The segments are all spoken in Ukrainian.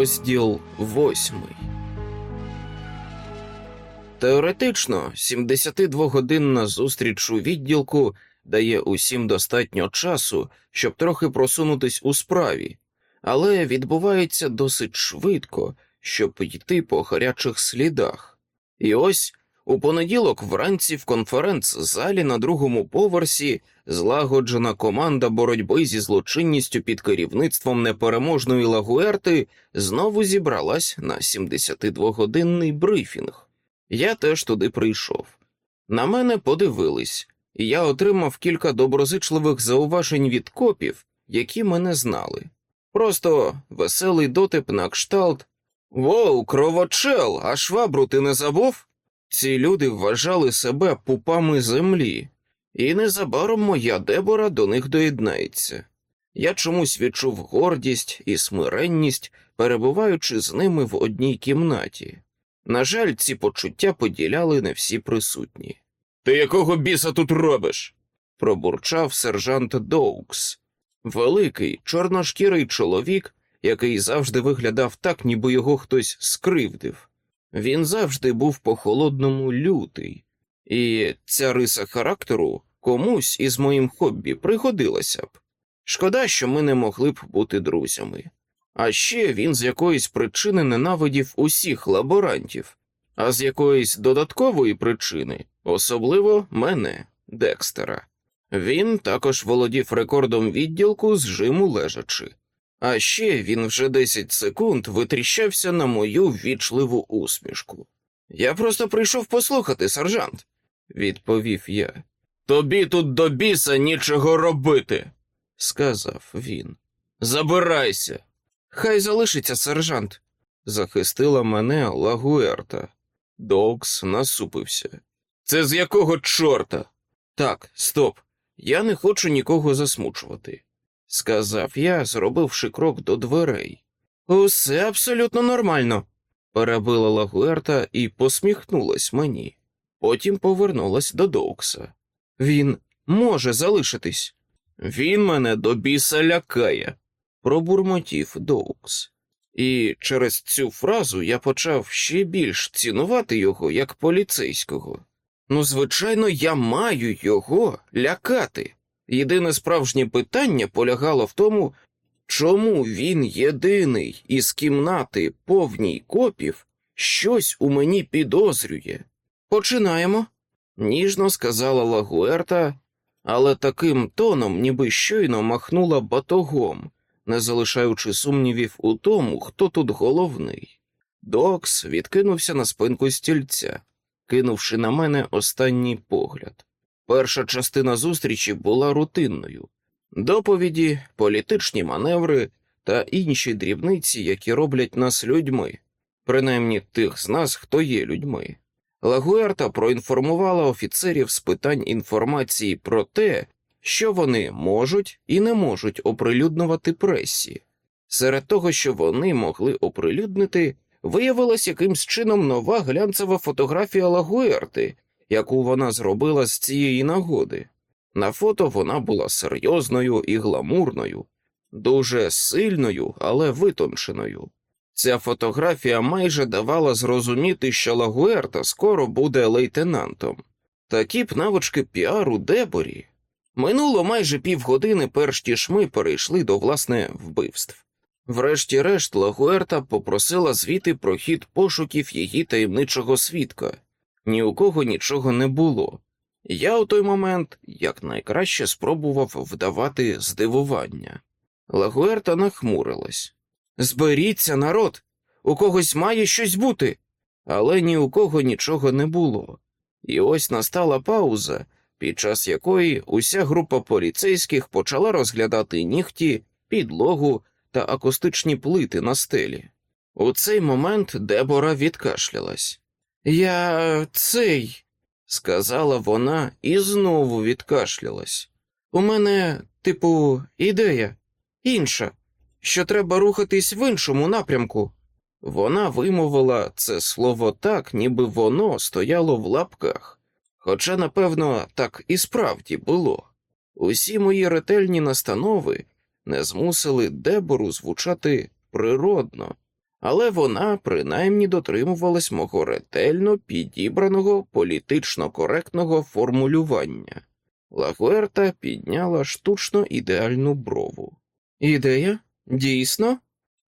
Розділ восьмий. Теоретично 72-годинна зустріч у відділку дає усім достатньо часу, щоб трохи просунутись у справі, але відбувається досить швидко, щоб йти по гарячих слідах. І ось у понеділок вранці в конференц-залі на другому поверсі злагоджена команда боротьби зі злочинністю під керівництвом непереможної Лагуерти знову зібралась на 72-годинний брифінг. Я теж туди прийшов. На мене подивились, і я отримав кілька доброзичливих зауважень від копів, які мене знали. Просто веселий дотип на кшталт. Воу, кровочел, а швабру ти не забув? Ці люди вважали себе пупами землі, і незабаром моя дебора до них доєднається. Я чомусь відчув гордість і смиренність, перебуваючи з ними в одній кімнаті. На жаль, ці почуття поділяли не всі присутні. Ти якого біса тут робиш? пробурчав сержант Доукс, великий, чорношкірий чоловік, який завжди виглядав так, ніби його хтось скривдив. Він завжди був по холодному лютий, і ця риса характеру комусь із моїм хобі пригодилася б. Шкода, що ми не могли б бути друзями. А ще він з якоїсь причини ненавидів усіх лаборантів, а з якоїсь додаткової причини, особливо мене, Декстера. Він також володів рекордом відділку з жиму лежачи. А ще він вже 10 секунд витріщався на мою ввічливу усмішку. Я просто прийшов послухати, сержант, відповів я. Тобі тут до біса нічого робити, сказав він. Забирайся. Хай залишиться сержант, захистила мене Лагуерта. Докс насупився. Це з якого чорта? Так, стоп. Я не хочу нікого засмучувати, сказав я, зробивши крок до дверей. Усе абсолютно нормально, перебила Лагуерта і посміхнулась мені. Потім повернулась до Доукса. Він може залишитись. Він мене до біса лякає, пробурмотів Доукс. І через цю фразу я почав ще більш цінувати його як поліцейського. Ну, звичайно, я маю його лякати. Єдине справжнє питання полягало в тому, чому він єдиний із кімнати повній копів щось у мені підозрює. Починаємо, ніжно сказала Лагуерта, але таким тоном, ніби щойно махнула батогом, не залишаючи сумнівів у тому, хто тут головний. Докс відкинувся на спинку стільця, кинувши на мене останній погляд. Перша частина зустрічі була рутинною доповіді, політичні маневри та інші дрібниці, які роблять нас людьми, принаймні тих з нас, хто є людьми. Лагуерта проінформувала офіцерів з питань інформації про те, що вони можуть і не можуть оприлюднювати пресі. Серед того, що вони могли оприлюднити, виявилась якимсь чином нова глянцева фотографія Лагуерти, яку вона зробила з цієї нагоди. На фото вона була серйозною і гламурною, дуже сильною, але витонченою. Ця фотографія майже давала зрозуміти, що Лагуерта скоро буде лейтенантом. Такі б навички піару Деборі. Минуло майже півгодини, перш ніж ми перейшли до власне вбивств. Врешті-решт, Лагуерта попросила звіти про хід пошуків її таємничого свідка. Ні у кого нічого не було. Я у той момент якнайкраще спробував вдавати здивування. Лагуерта нахмурилась. Зберіться, народ, у когось має щось бути, але ні у кого нічого не було. І ось настала пауза, під час якої уся група поліцейських почала розглядати нігті, підлогу та акустичні плити на стелі. У цей момент Дебора відкашлялась. Я цей, сказала вона і знову відкашлялась. У мене, типу, ідея інша що треба рухатись в іншому напрямку. Вона вимовила це слово так, ніби воно стояло в лапках, хоча, напевно, так і справді було. Усі мої ретельні настанови не змусили дебору звучати природно, але вона принаймні дотримувалась мого ретельно підібраного політично коректного формулювання. Лагуерта підняла штучно ідеальну брову. Ідея? Дійсно?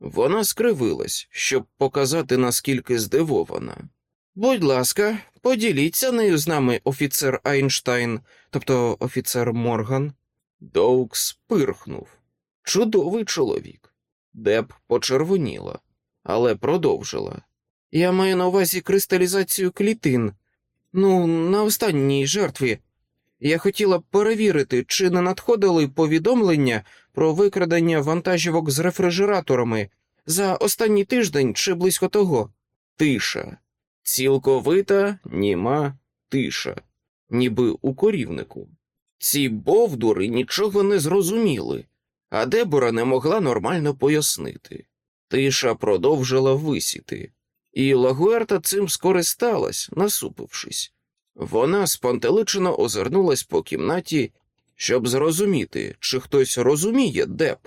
Вона скривилась, щоб показати, наскільки здивована. Будь ласка, поділіться нею з нами, офіцер Айнштайн, тобто офіцер Морган. Доукс пирхнув. Чудовий чоловік. Деб почервоніла, але продовжила. Я маю на увазі кристалізацію клітин. Ну, на останній жертві. Я хотіла б перевірити, чи не надходили повідомлення про викрадення вантажівок з рефрижераторами за останній тиждень чи близько того. Тиша. Цілковита німа тиша, ніби у корівнику. Ці бовдури нічого не зрозуміли, а Дебора не могла нормально пояснити. Тиша продовжила висіти, і Лагуерта цим скористалась, насупившись. Вона спантеличено озирнулась по кімнаті, щоб зрозуміти, чи хтось розуміє Деб,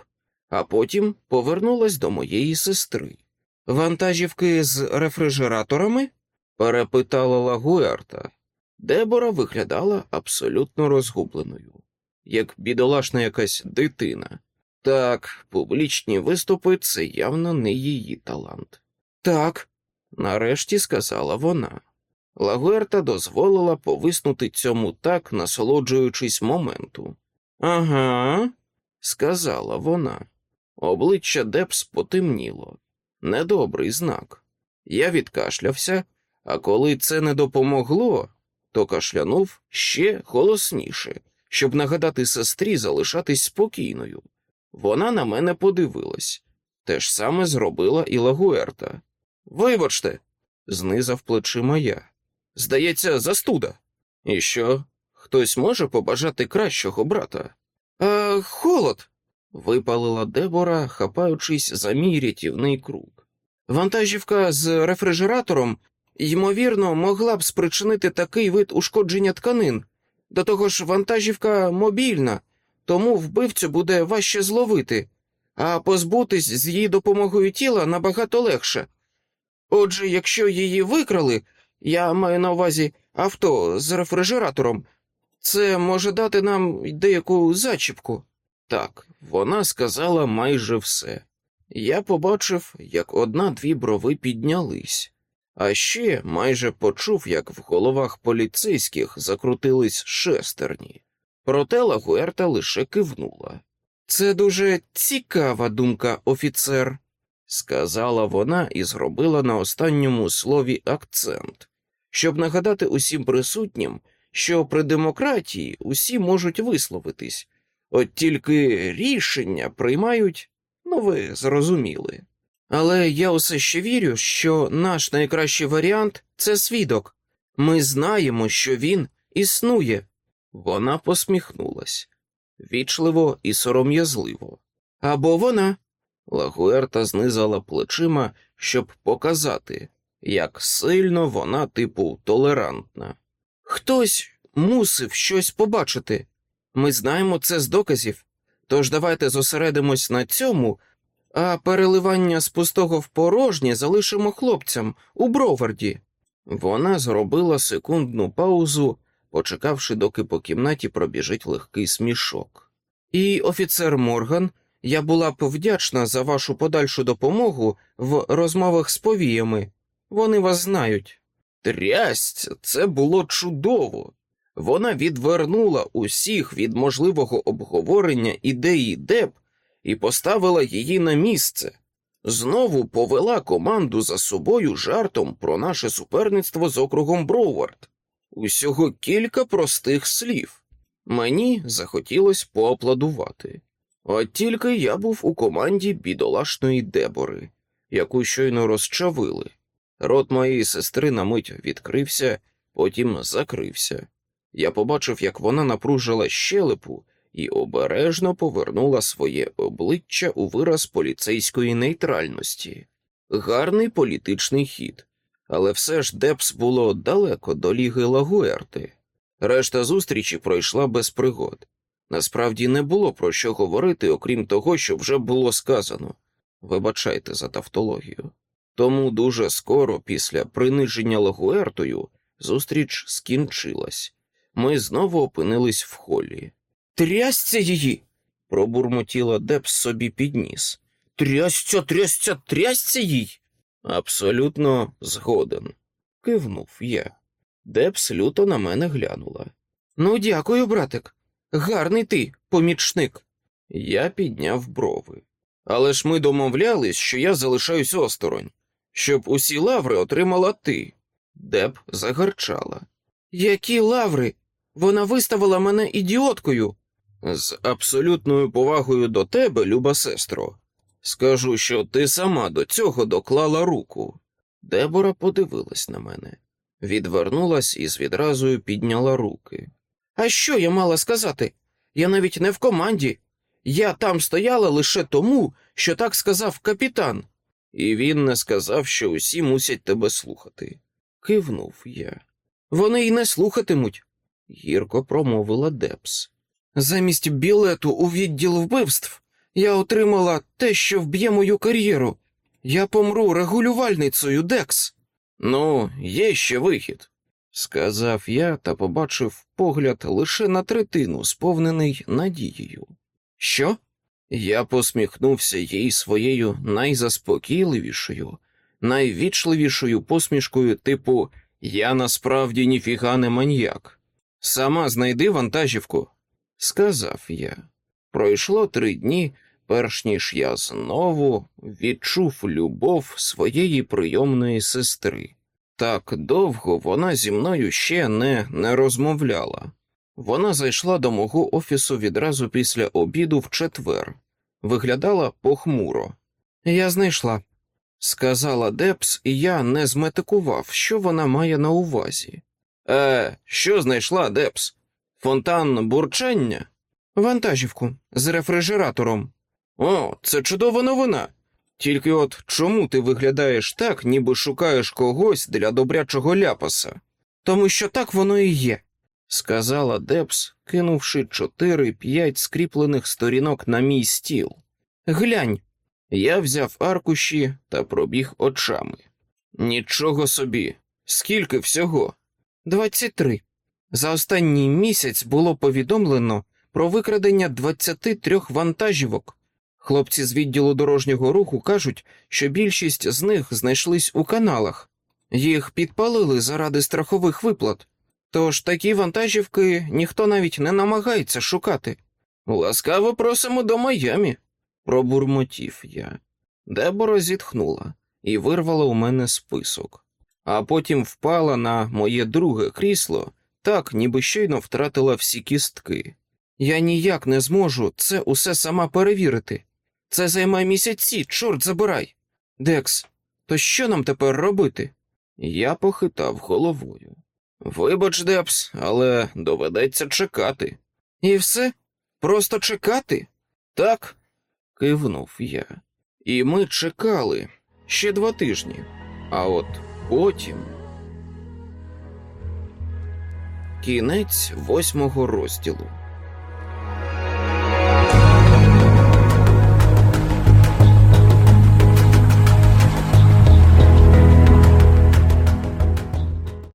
а потім повернулась до моєї сестри. Вантажівки з рефрижераторами? перепитала Лагуерта. Дебора виглядала абсолютно розгубленою, як бідолашна якась дитина. Так, публічні виступи це явно не її талант. Так, нарешті сказала вона. Лагуерта дозволила повиснути цьому так, насолоджуючись моменту. Ага, сказала вона. Обличчя Депс потемніло. Недобрий знак. Я відкашлявся, а коли це не допомогло, то кашлянув ще голосніше, щоб нагадати сестрі залишатись спокійною. Вона на мене подивилась. Те ж саме зробила і Лагуерта. Вибачте, знизав плечима я. Здається, застуда. І що? Хтось може побажати кращого брата? «А, Холод. випалила Дебора, хапаючись за мій рятівний круг. Вантажівка з рефрижератором, ймовірно, могла б спричинити такий вид ушкодження тканин. До того ж, вантажівка мобільна, тому вбивцю буде важче зловити, а позбутись з її допомогою тіла набагато легше. Отже, якщо її викрали, я маю на увазі авто з рефрижератором, це може дати нам деяку зачіпку. Так, вона сказала майже все. Я побачив, як одна-дві брови піднялись, а ще майже почув, як в головах поліцейських закрутились шестерні. Проте Лагуерта лише кивнула. Це дуже цікава думка, офіцер, сказала вона і зробила на останньому слові акцент, щоб нагадати усім присутнім, що при демократії усі можуть висловитись, от тільки рішення приймають, ну ви зрозуміли. Але я усе ще вірю, що наш найкращий варіант це свідок. Ми знаємо, що він існує. Вона посміхнулась вічливо і сором'язливо. Або вона. Лагуерта знизала плечима, щоб показати, як сильно вона, типу, толерантна. Хтось мусив щось побачити. Ми знаємо це з доказів, тож давайте зосередимось на цьому, а переливання з пустого в порожнє залишимо хлопцям у броварді. Вона зробила секундну паузу, почекавши, доки по кімнаті пробіжить легкий смішок. І офіцер Морган, я була б вдячна за вашу подальшу допомогу в розмовах з повіями. Вони вас знають. Трясть, це було чудово. Вона відвернула усіх від можливого обговорення ідеї Деб і поставила її на місце. Знову повела команду за собою жартом про наше суперництво з округом Броувард. Усього кілька простих слів. Мені захотілося поаплодувати. От тільки я був у команді бідолашної Дебори, яку щойно розчавили. Рот моєї сестри на мить відкрився, потім закрився. Я побачив, як вона напружила щелепу і обережно повернула своє обличчя у вираз поліцейської нейтральності. Гарний політичний хід, але все ж Дебс було далеко до ліги Лагуерти. Решта зустрічі пройшла без пригод. Насправді не було про що говорити, окрім того, що вже було сказано. Вибачайте за тавтологію. Тому дуже скоро після приниження Лагуертою зустріч скінчилась. Ми знову опинились в холі. Трясця її. пробурмотіла Дебс собі під ніс. Трясця, трясця, трясця їй. Абсолютно згоден, кивнув я. Депс люто на мене глянула. Ну, дякую, братик. Гарний ти, помічник. Я підняв брови. Але ж ми домовлялись, що я залишаюсь осторонь, щоб усі лаври отримала ти. Деб загарчала. Які лаври? Вона виставила мене ідіоткою. З абсолютною повагою до тебе, люба сестро. Скажу, що ти сама до цього доклала руку. Дебора подивилась на мене, відвернулась і з відразу підняла руки. А що я мала сказати? Я навіть не в команді. Я там стояла лише тому, що так сказав капітан. І він не сказав, що усі мусять тебе слухати. Кивнув я. Вони й не слухатимуть, гірко промовила Дебс. Замість білету у відділ вбивств я отримала те, що вб'є мою кар'єру. Я помру регулювальницею, Декс. Ну, є ще вихід, сказав я та побачив погляд лише на третину, сповнений надією. Що? Я посміхнувся їй своєю найзаспокійливішою, найвічливішою посмішкою, типу Я насправді ніфіга не маньяк. Сама знайди вантажівку, сказав я. Пройшло три дні, перш ніж я знову відчув любов своєї прийомної сестри. Так довго вона зі мною ще не, не розмовляла. Вона зайшла до мого офісу відразу після обіду в четвер, виглядала похмуро. Я знайшла, сказала Дебс, і я не зметикував, що вона має на увазі. Е, що знайшла Дебс? Фонтан бурчання? Вантажівку з рефрижератором. О, це чудова новина. Тільки от чому ти виглядаєш так, ніби шукаєш когось для добрячого ляпаса? Тому що так воно і є, сказала Дебс, кинувши чотири-п'ять скріплених сторінок на мій стіл. Глянь, я взяв аркуші та пробіг очами. Нічого собі, скільки всього? Двадцять три. За останній місяць було повідомлено про викрадення 23 вантажівок. Хлопці з відділу дорожнього руху кажуть, що більшість з них знайшлись у каналах, їх підпалили заради страхових виплат. Тож такі вантажівки ніхто навіть не намагається шукати. Ласкаво просимо до Майамі, пробурмотів я. Дебора зітхнула і вирвала у мене список, а потім впала на моє друге крісло, так ніби щойно втратила всі кістки. Я ніяк не зможу це усе сама перевірити. Це займає місяці, чорт забирай. Декс, то що нам тепер робити? Я похитав головою. Вибач, Депс, але доведеться чекати. І все? Просто чекати? Так, кивнув я. І ми чекали ще два тижні, а от потім. Кінець восьмого розділу.